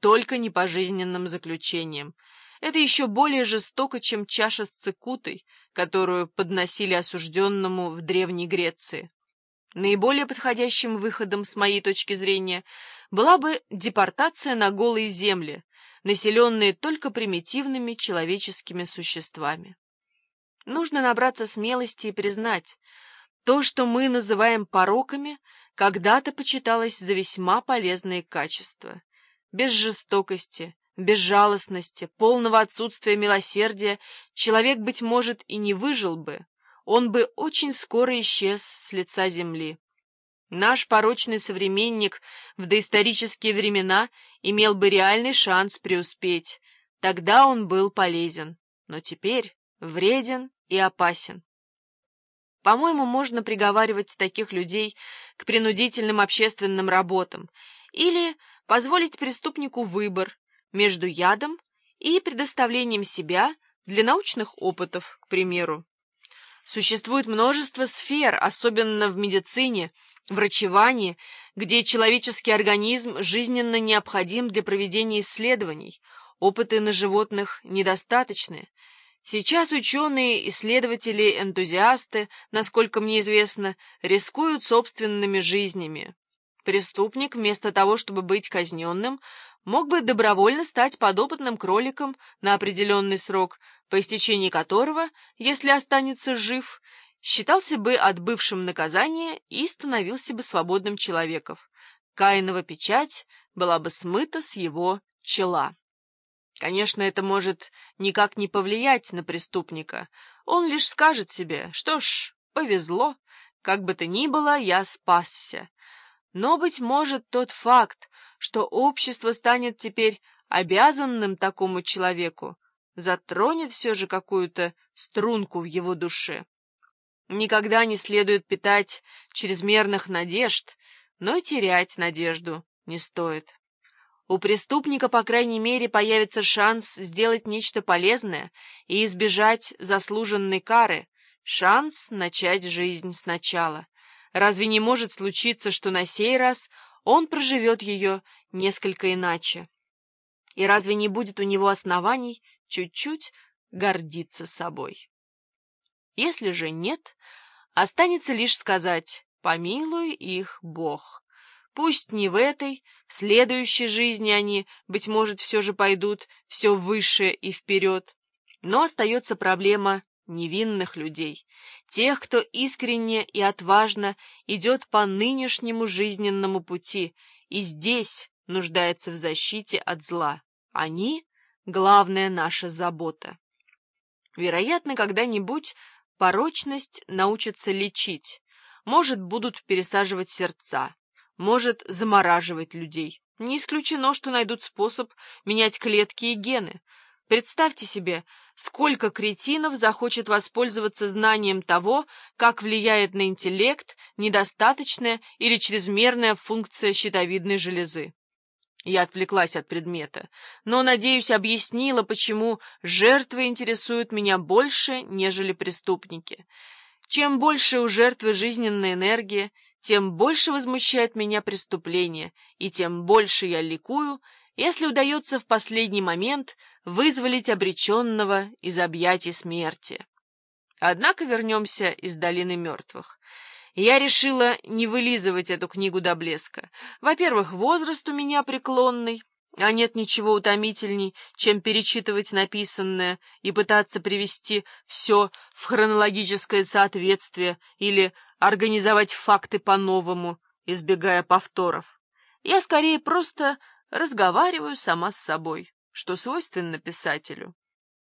только не пожизненным заключением. Это еще более жестоко, чем чаша с цикутой, которую подносили осужденному в Древней Греции. Наиболее подходящим выходом, с моей точки зрения, была бы депортация на голые земли, населенные только примитивными человеческими существами. Нужно набраться смелости и признать, то, что мы называем пороками, когда-то почиталось за весьма полезные качества. Без жестокости, безжалостности, полного отсутствия милосердия человек, быть может, и не выжил бы, он бы очень скоро исчез с лица земли. Наш порочный современник в доисторические времена имел бы реальный шанс преуспеть, тогда он был полезен, но теперь вреден и опасен. По-моему, можно приговаривать таких людей к принудительным общественным работам или позволить преступнику выбор между ядом и предоставлением себя для научных опытов, к примеру. Существует множество сфер, особенно в медицине, врачевании, где человеческий организм жизненно необходим для проведения исследований. Опыты на животных недостаточны. Сейчас ученые, исследователи, энтузиасты, насколько мне известно, рискуют собственными жизнями. Преступник, вместо того, чтобы быть казненным, мог бы добровольно стать подопытным кроликом на определенный срок, по истечении которого, если останется жив, считался бы отбывшим наказание и становился бы свободным человеком. Каинова печать была бы смыта с его чела. Конечно, это может никак не повлиять на преступника. Он лишь скажет себе, что ж, повезло, как бы то ни было, я спасся. Но, быть может, тот факт, что общество станет теперь обязанным такому человеку, затронет все же какую-то струнку в его душе. Никогда не следует питать чрезмерных надежд, но терять надежду не стоит. У преступника, по крайней мере, появится шанс сделать нечто полезное и избежать заслуженной кары, шанс начать жизнь сначала. Разве не может случиться, что на сей раз он проживет ее несколько иначе? И разве не будет у него оснований чуть-чуть гордиться собой? Если же нет, останется лишь сказать «помилуй их Бог». Пусть не в этой, в следующей жизни они, быть может, все же пойдут все выше и вперед, но остается проблема невинных людей, тех, кто искренне и отважно идет по нынешнему жизненному пути и здесь нуждается в защите от зла. Они — главная наша забота. Вероятно, когда-нибудь порочность научится лечить, может, будут пересаживать сердца, может замораживать людей. Не исключено, что найдут способ менять клетки и гены. Представьте себе, сколько кретинов захочет воспользоваться знанием того, как влияет на интеллект недостаточная или чрезмерная функция щитовидной железы. Я отвлеклась от предмета, но, надеюсь, объяснила, почему жертвы интересуют меня больше, нежели преступники. Чем больше у жертвы жизненная энергия, тем больше возмущает меня преступление, и тем больше я ликую, если удается в последний момент вызволить обреченного из объятий смерти. Однако вернемся из долины мертвых. Я решила не вылизывать эту книгу до блеска. Во-первых, возраст у меня преклонный, а нет ничего утомительней, чем перечитывать написанное и пытаться привести все в хронологическое соответствие или организовать факты по-новому, избегая повторов. Я скорее просто разговариваю сама с собой, что свойственно писателю.